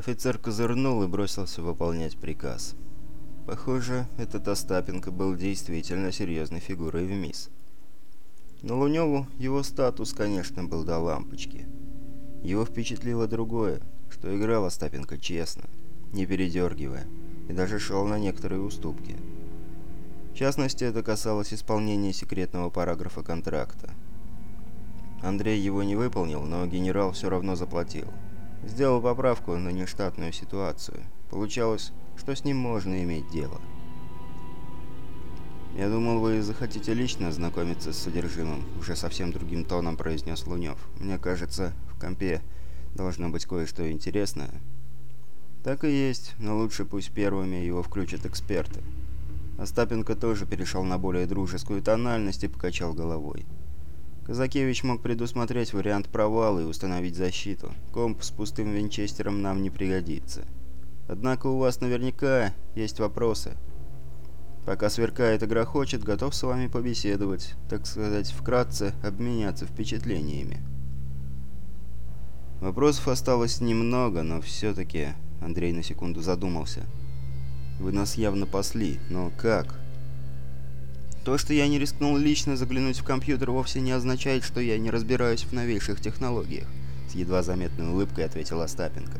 Офицер козырнул и бросился выполнять приказ. Похоже, этот Остапенко был действительно серьезной фигурой в МИС. Но Луневу его статус, конечно, был до лампочки. Его впечатлило другое, что играл Остапенко честно, не передергивая, и даже шел на некоторые уступки. В частности, это касалось исполнения секретного параграфа контракта. Андрей его не выполнил, но генерал все равно заплатил. Сделал поправку на нештатную ситуацию. Получалось, что с ним можно иметь дело. «Я думал, вы захотите лично ознакомиться с содержимым», — уже совсем другим тоном произнес Лунев. «Мне кажется, в компе должно быть кое-что интересное». «Так и есть, но лучше пусть первыми его включат эксперты». Остапенко тоже перешел на более дружескую тональность и покачал головой. Казакевич мог предусмотреть вариант провала и установить защиту. Комп с пустым винчестером нам не пригодится. Однако у вас наверняка есть вопросы. Пока сверкает и грохочет, готов с вами побеседовать, так сказать, вкратце обменяться впечатлениями. Вопросов осталось немного, но все-таки... Андрей на секунду задумался. Вы нас явно пасли, но как? То, что я не рискнул лично заглянуть в компьютер, вовсе не означает, что я не разбираюсь в новейших технологиях, с едва заметной улыбкой ответил Остапенко.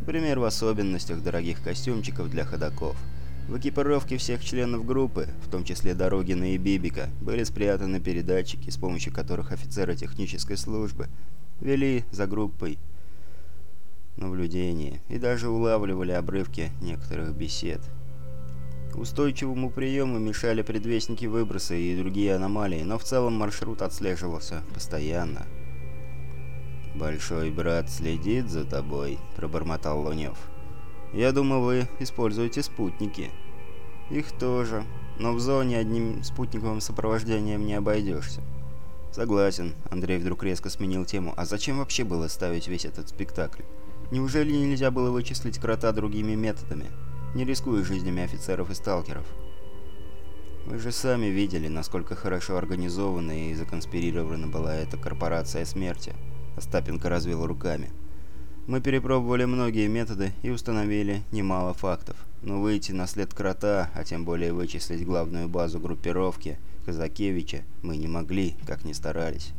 Например, в особенностях дорогих костюмчиков для ходаков. В экипировке всех членов группы, в том числе Дорогина и Бибика, были спрятаны передатчики, с помощью которых офицеры технической службы вели за группой наблюдение и даже улавливали обрывки некоторых бесед. Устойчивому приему мешали предвестники выброса и другие аномалии, но в целом маршрут отслеживался постоянно. «Большой брат следит за тобой», — пробормотал Лунев. «Я думал, вы используете спутники». «Их тоже, но в зоне одним спутниковым сопровождением не обойдешься». «Согласен», — Андрей вдруг резко сменил тему. «А зачем вообще было ставить весь этот спектакль? Неужели нельзя было вычислить крота другими методами?» Не рискуя жизнями офицеров и сталкеров. Вы же сами видели, насколько хорошо организована и законспирирована была эта корпорация смерти. Остапенко развел руками. Мы перепробовали многие методы и установили немало фактов. Но выйти на след крота, а тем более вычислить главную базу группировки Казакевича, мы не могли, как ни старались.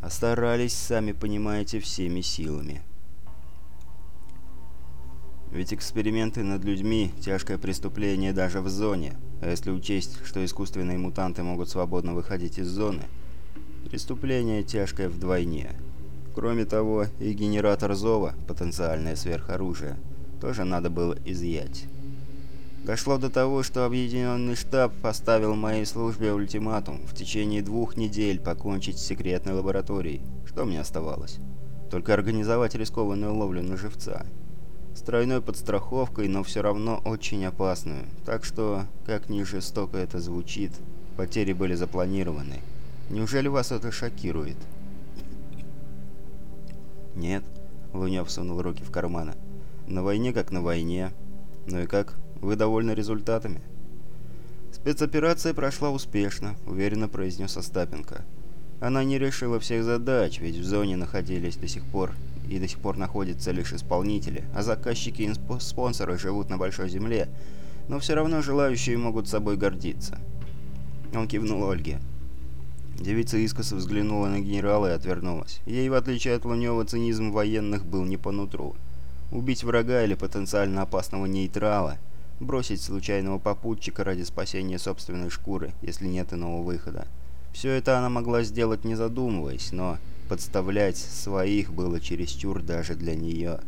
А старались, сами понимаете, всеми силами. Ведь эксперименты над людьми – тяжкое преступление даже в зоне. А если учесть, что искусственные мутанты могут свободно выходить из зоны, преступление тяжкое вдвойне. Кроме того, и генератор зова, потенциальное сверхоружие, тоже надо было изъять. Дошло до того, что Объединенный штаб поставил моей службе ультиматум в течение двух недель покончить с секретной лабораторией. Что мне оставалось? Только организовать рискованную ловлю на живца с тройной подстраховкой, но все равно очень опасную. Так что, как ни жестоко это звучит, потери были запланированы. Неужели вас это шокирует? Нет. Лунев сунул руки в карманы. На войне как на войне. Ну и как? Вы довольны результатами? Спецоперация прошла успешно, уверенно произнес Остапенко. Она не решила всех задач, ведь в зоне находились до сих пор и до сих пор находятся лишь исполнители, а заказчики и спонсоры живут на Большой Земле, но все равно желающие могут собой гордиться. Он кивнул Ольге. Девица искоса взглянула на генерала и отвернулась. Ей, в отличие от Лунева, цинизм военных был не по нутру. Убить врага или потенциально опасного нейтрала, бросить случайного попутчика ради спасения собственной шкуры, если нет иного выхода. Все это она могла сделать не задумываясь, но подставлять своих было чересчур даже для нее.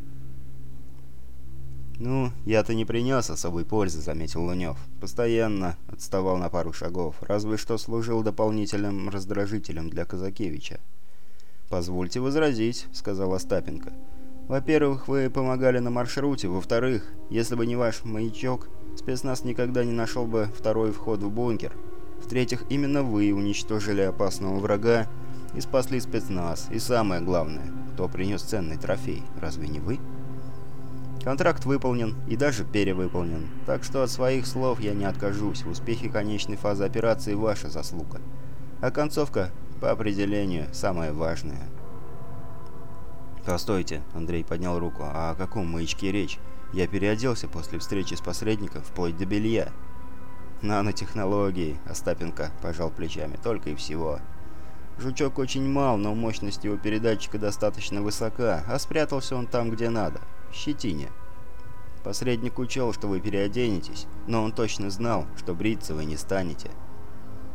«Ну, я-то не принес особой пользы», — заметил Лунев. «Постоянно отставал на пару шагов, разве что служил дополнительным раздражителем для Казакевича». «Позвольте возразить», — сказал Остапенко. «Во-первых, вы помогали на маршруте, во-вторых, если бы не ваш маячок, спецназ никогда не нашел бы второй вход в бункер. В-третьих, именно вы уничтожили опасного врага и спасли спецназ. И самое главное, кто принес ценный трофей, разве не вы? Контракт выполнен и даже перевыполнен, так что от своих слов я не откажусь. В успехе конечной фазы операции ваша заслуга. А концовка, по определению, самая важная. «Постойте», — Андрей поднял руку, — «а о каком маячке речь? Я переоделся после встречи с посредником вплоть до белья». «Нанотехнологии», — Остапенко пожал плечами, — «только и всего». Жучок очень мал, но мощность его передатчика достаточно высока, а спрятался он там, где надо, в щетине. Посредник учел, что вы переоденетесь, но он точно знал, что бриться вы не станете.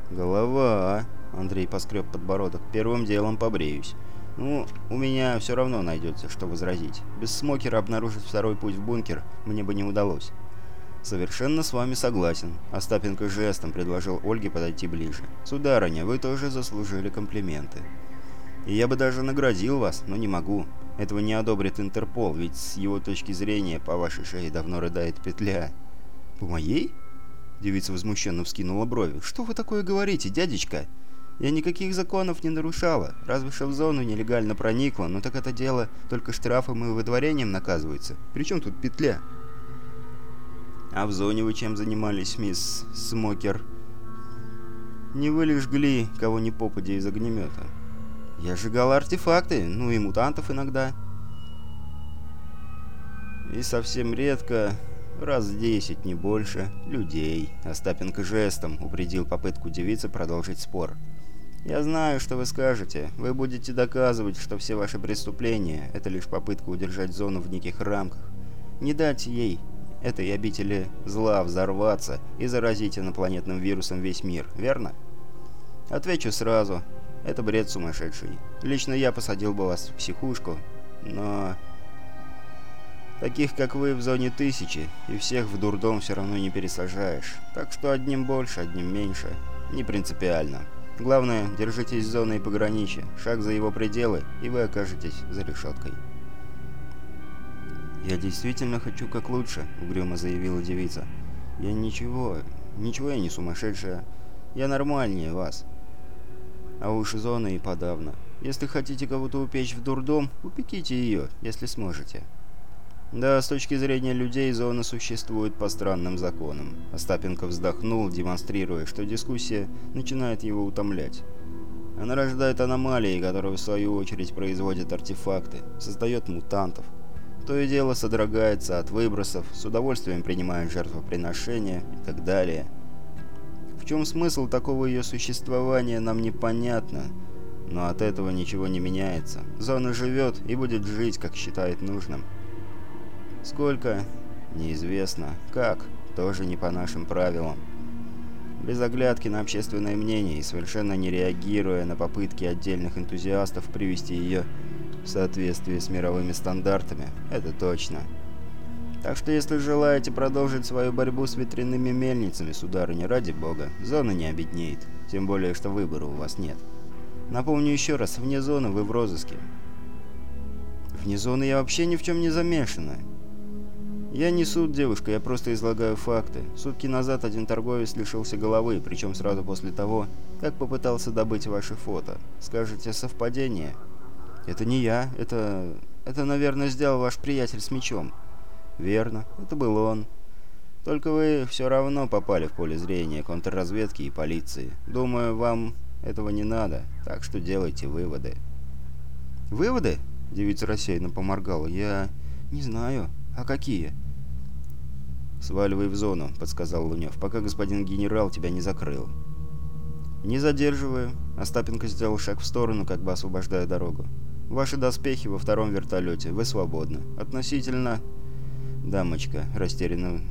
«Голова, а?» Андрей поскреб подбородок. «Первым делом побреюсь. Ну, у меня все равно найдется, что возразить. Без смокера обнаружить второй путь в бункер мне бы не удалось». «Совершенно с вами согласен», — Остапенко жестом предложил Ольге подойти ближе. «Сударыня, вы тоже заслужили комплименты. И я бы даже наградил вас, но не могу. Этого не одобрит Интерпол, ведь с его точки зрения по вашей шее давно рыдает петля». «По моей?» Девица возмущенно вскинула брови. «Что вы такое говорите, дядечка?» Я никаких законов не нарушала, разве что в зону нелегально проникла, но так это дело только штрафом и выдворением наказывается. Причем тут петля? А в зоне вы чем занимались, мисс Смокер? Не вы ли жгли кого ни попадя из огнемета? Я сжигала артефакты, ну и мутантов иногда. И совсем редко, раз десять, не больше, людей. Остапенко жестом упредил попытку девицы продолжить спор. Я знаю, что вы скажете. Вы будете доказывать, что все ваши преступления — это лишь попытка удержать зону в неких рамках. Не дать ей, этой обители зла, взорваться и заразить инопланетным вирусом весь мир, верно? Отвечу сразу. Это бред сумасшедший. Лично я посадил бы вас в психушку, но... Таких, как вы, в зоне тысячи, и всех в дурдом все равно не пересажаешь. Так что одним больше, одним меньше. Не принципиально. Главное, держитесь зоны и пограничья. Шаг за его пределы, и вы окажетесь за решеткой. «Я действительно хочу как лучше», — угрюмо заявила девица. «Я ничего, ничего я не сумасшедшая. Я нормальнее вас. А уж зоны и подавно. Если хотите кого-то упечь в дурдом, упеките ее, если сможете». Да, с точки зрения людей, зона существует по странным законам. Остапенко вздохнул, демонстрируя, что дискуссия начинает его утомлять. Она рождает аномалии, которые в свою очередь производят артефакты, создает мутантов. То и дело содрогается от выбросов, с удовольствием принимает жертвоприношения и так далее. В чем смысл такого ее существования, нам непонятно, но от этого ничего не меняется. Зона живет и будет жить, как считает нужным. Сколько? Неизвестно. Как? Тоже не по нашим правилам. Без оглядки на общественное мнение и совершенно не реагируя на попытки отдельных энтузиастов привести ее в соответствие с мировыми стандартами, это точно. Так что если желаете продолжить свою борьбу с ветряными мельницами, сударыня, ради бога, зона не обеднеет, тем более, что выбора у вас нет. Напомню еще раз, вне зоны вы в розыске. Вне зоны я вообще ни в чем не замешана. «Я не суд, девушка, я просто излагаю факты. Сутки назад один торговец лишился головы, причем сразу после того, как попытался добыть ваши фото. Скажете, совпадение?» «Это не я, это... это, наверное, сделал ваш приятель с мечом». «Верно, это был он. Только вы все равно попали в поле зрения контрразведки и полиции. Думаю, вам этого не надо, так что делайте выводы». «Выводы?» — девица рассеянно поморгала. «Я... не знаю. А какие?» «Сваливай в зону», — подсказал Лунев, — «пока господин генерал тебя не закрыл». «Не задерживаю». Остапенко сделал шаг в сторону, как бы освобождая дорогу. «Ваши доспехи во втором вертолете. Вы свободны. Относительно...» Дамочка растерянно...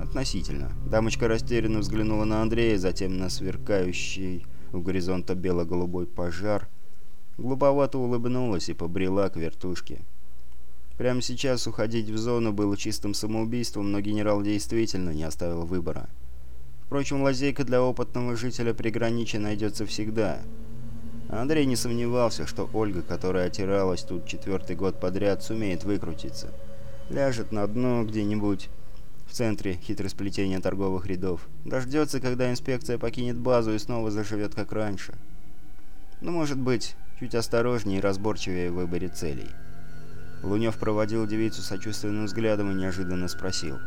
Относительно. Дамочка растерянно взглянула на Андрея, затем на сверкающий у горизонта бело-голубой пожар. Глуповато улыбнулась и побрела к вертушке. Прямо сейчас уходить в зону было чистым самоубийством, но генерал действительно не оставил выбора. Впрочем, лазейка для опытного жителя приграничья найдется всегда. Андрей не сомневался, что Ольга, которая отиралась тут четвертый год подряд, сумеет выкрутиться. Ляжет на дно где-нибудь в центре хитросплетения торговых рядов. Дождется, когда инспекция покинет базу и снова заживет как раньше. Но, ну, может быть, чуть осторожнее и разборчивее в выборе целей. Лунев проводил девицу сочувственным взглядом и неожиданно спросил.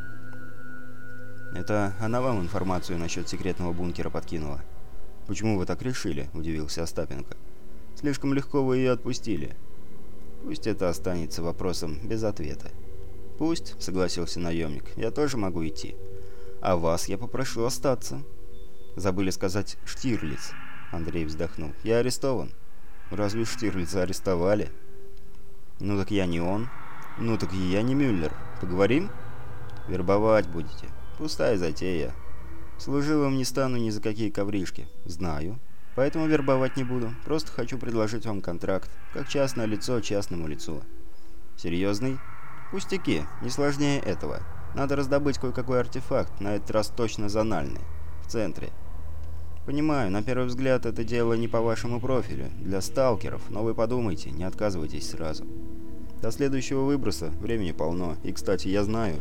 «Это она вам информацию насчет секретного бункера подкинула?» «Почему вы так решили?» – удивился Остапенко. «Слишком легко вы ее отпустили». Пусть это останется вопросом без ответа. «Пусть», — согласился наемник, — «я тоже могу идти. А вас я попрошу остаться». «Забыли сказать Штирлиц», — Андрей вздохнул. «Я арестован». «Разве Штирлица арестовали?» «Ну так я не он». «Ну так и я не Мюллер. Поговорим?» «Вербовать будете. Пустая затея. Служивым не стану ни за какие ковришки. Знаю. Поэтому вербовать не буду. Просто хочу предложить вам контракт. Как частное лицо частному лицу. Серьезный? Пустяки. Не сложнее этого. Надо раздобыть кое-какой артефакт, на этот раз точно зональный. В центре. Понимаю, на первый взгляд это дело не по вашему профилю. Для сталкеров. Но вы подумайте, не отказывайтесь сразу. До следующего выброса времени полно. И, кстати, я знаю,